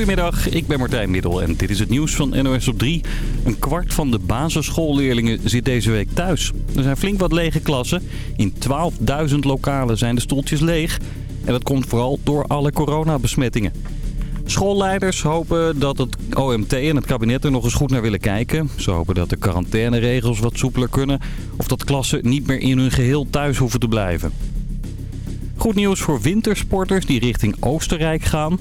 Goedemiddag, ik ben Martijn Middel en dit is het nieuws van NOS op 3. Een kwart van de basisschoolleerlingen zit deze week thuis. Er zijn flink wat lege klassen. In 12.000 lokalen zijn de stoeltjes leeg. En dat komt vooral door alle coronabesmettingen. Schoolleiders hopen dat het OMT en het kabinet er nog eens goed naar willen kijken. Ze hopen dat de quarantaineregels wat soepeler kunnen... of dat klassen niet meer in hun geheel thuis hoeven te blijven. Goed nieuws voor wintersporters die richting Oostenrijk gaan.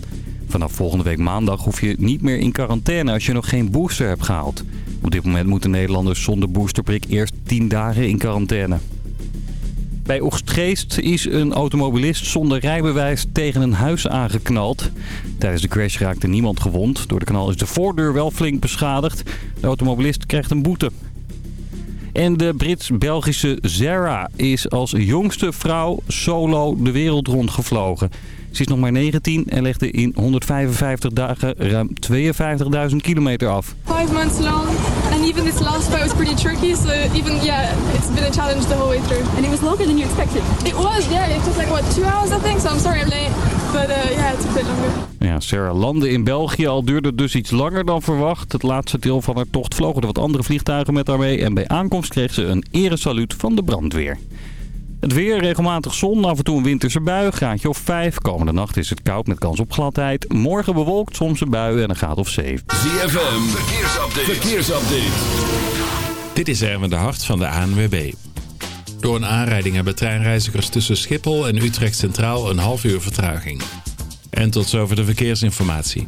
Vanaf volgende week maandag hoef je niet meer in quarantaine als je nog geen booster hebt gehaald. Op dit moment moeten Nederlanders zonder boosterprik eerst 10 dagen in quarantaine. Bij Oegstgeest is een automobilist zonder rijbewijs tegen een huis aangeknald. Tijdens de crash raakte niemand gewond. Door de knal is de voordeur wel flink beschadigd. De automobilist krijgt een boete. En de Brits-Belgische Zara is als jongste vrouw solo de wereld rondgevlogen. Ze is nog maar 19 en legde in 155 dagen ruim 52.000 kilometer af. Five months long, and even this last part was pretty tricky. So even yeah, it's been a challenge the whole way through. And it was longer than you expected. It was, yeah. It took like what two hours, I think. So I'm sorry I'm late, but uh, yeah, it took a bit longer. Ja, Sarah landde in België al duurde dus iets langer dan verwacht. Het laatste deel van haar tocht vlogen er wat andere vliegtuigen met haar mee. En bij aankomst kreeg ze een eresaluut van de brandweer. Het weer, regelmatig zon, af en toe een winterse bui, graadje of 5. Komende nacht is het koud met kans op gladheid. Morgen bewolkt, soms een bui en een graad of 7. ZFM, verkeersupdate. verkeersupdate. Dit is Erwin de Hart van de ANWB. Door een aanrijding hebben treinreizigers tussen Schiphol en Utrecht Centraal een half uur vertraging. En tot zover de verkeersinformatie.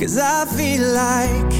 Cause I feel like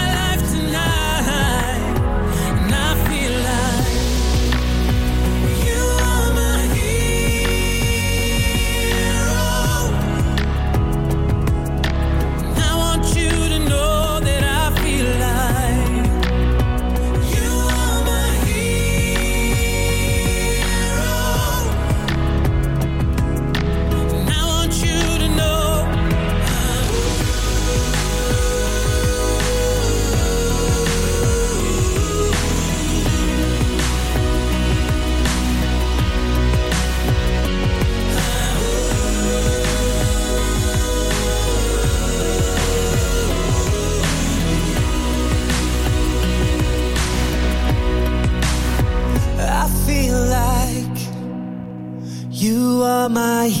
my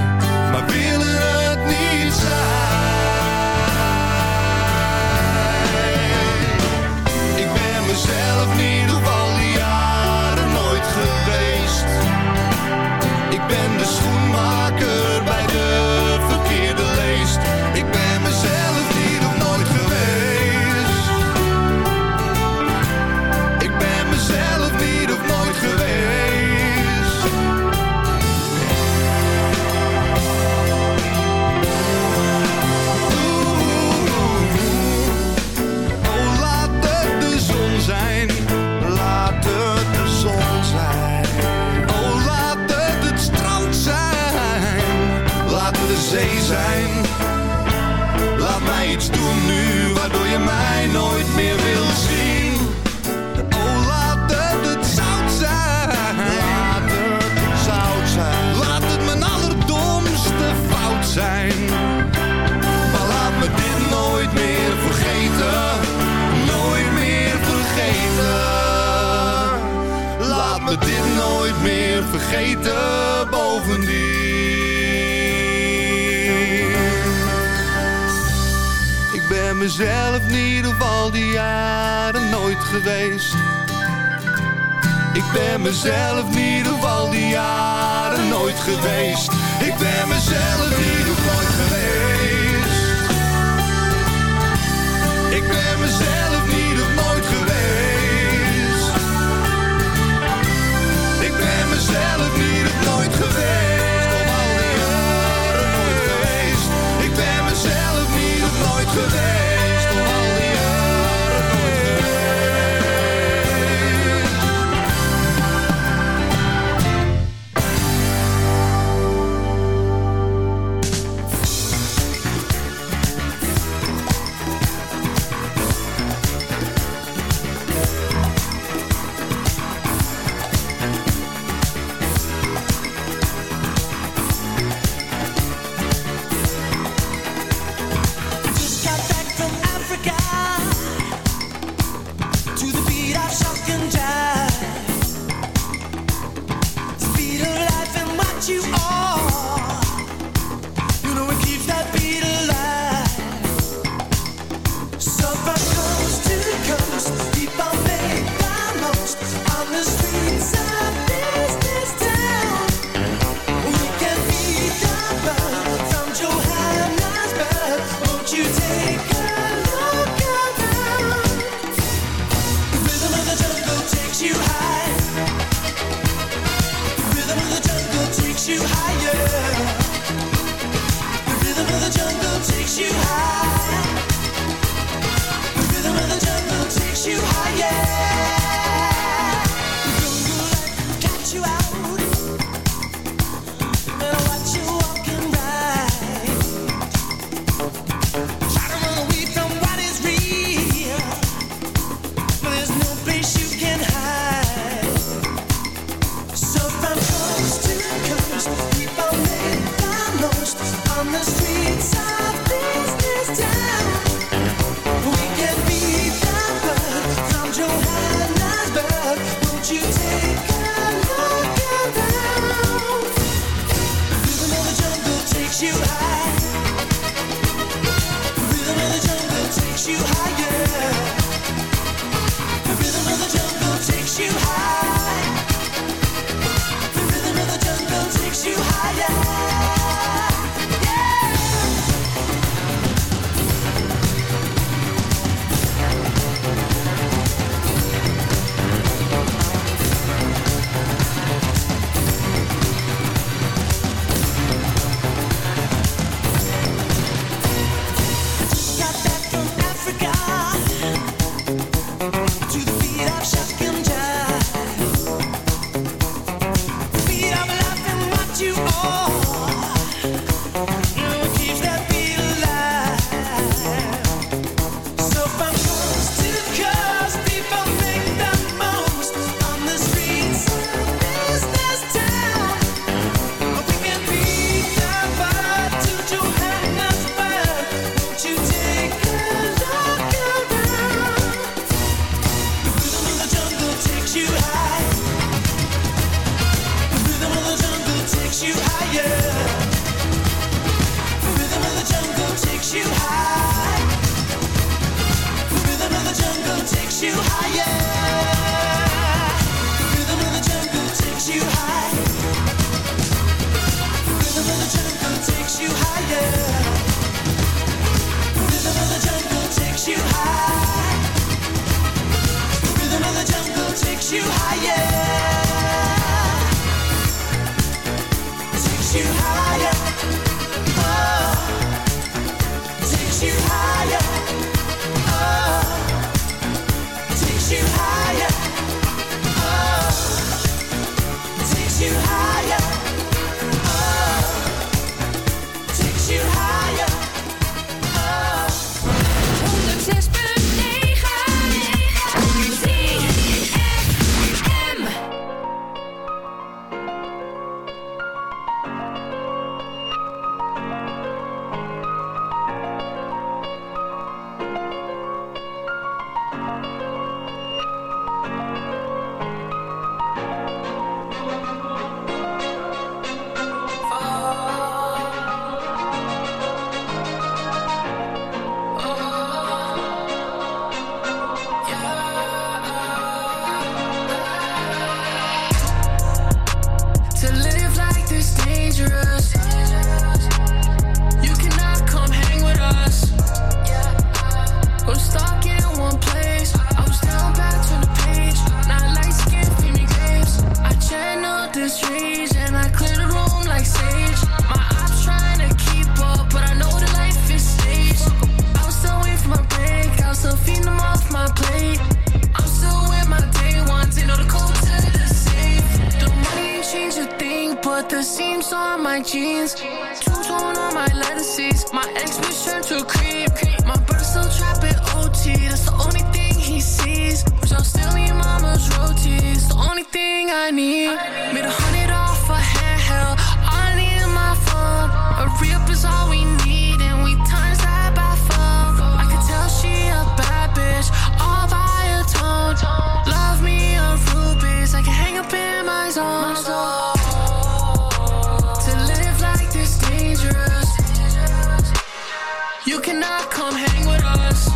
You cannot come hang with us.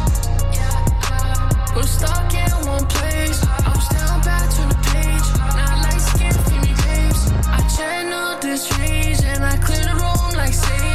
We're stuck in one place. I was down bad to the page. Now light skin, me babes. I channel this rage and I clear the room like sage.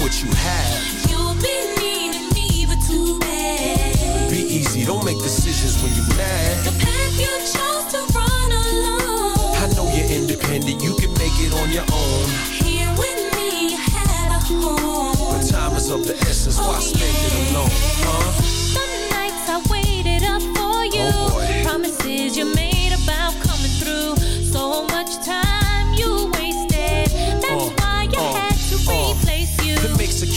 What you have. You'll be needing me, but too bad. Be easy, don't make decisions when you're mad. The path you chose to run alone. I know you're independent, you can make it on your own. Here with me, you had a home. But time is of the essence, why spend it alone, huh?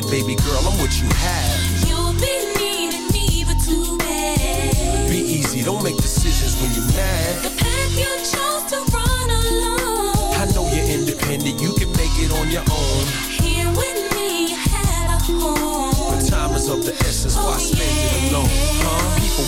had, baby girl, I'm what you have. You'll be needing me, but too bad. Be easy, don't make decisions when you're mad. The path you chose to run alone. I know you're independent, you can make it on your own. Here with me, you had a home. But time is of the essence, why oh, spend it alone, huh?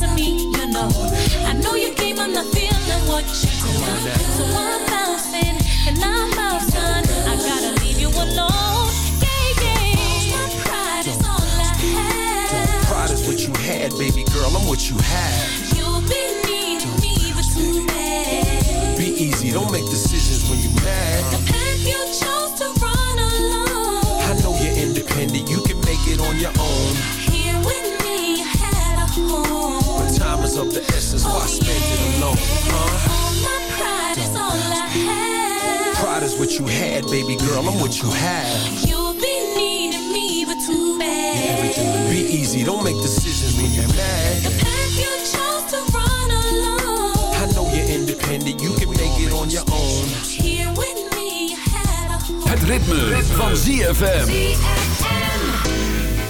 to me, you know. I know you came, I'm not feeling what you do. So I'm bouncing, and I'm out, son. I gotta leave you alone. Yeah, yeah. My pride is all I have. Pride is what you had, baby girl, I'm what you have. You'll be needing me, but too bad. Be easy, don't make decisions so I spend it alone. Huh? pride is what you had, baby girl. I'm what you have. You'll be needing me, but too bad. Yeah, be easy. Don't make decisions when you're mad. The path you chose to run alone. I know you're independent. You can make it on your own. Here with me, you had a home. Ritme, ritme. van ZFM.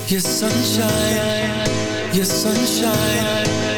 Your sunshine, your sunshine.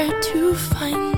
hard to find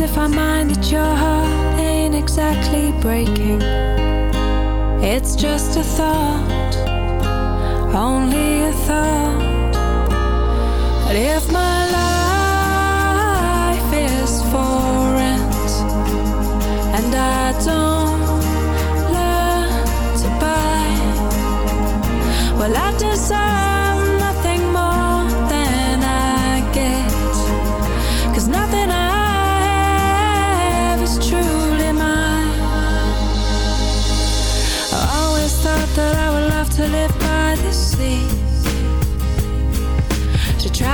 If I mind that your heart ain't exactly breaking. It's just a thought, only a thought. But if my life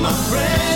my friend.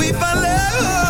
We found love,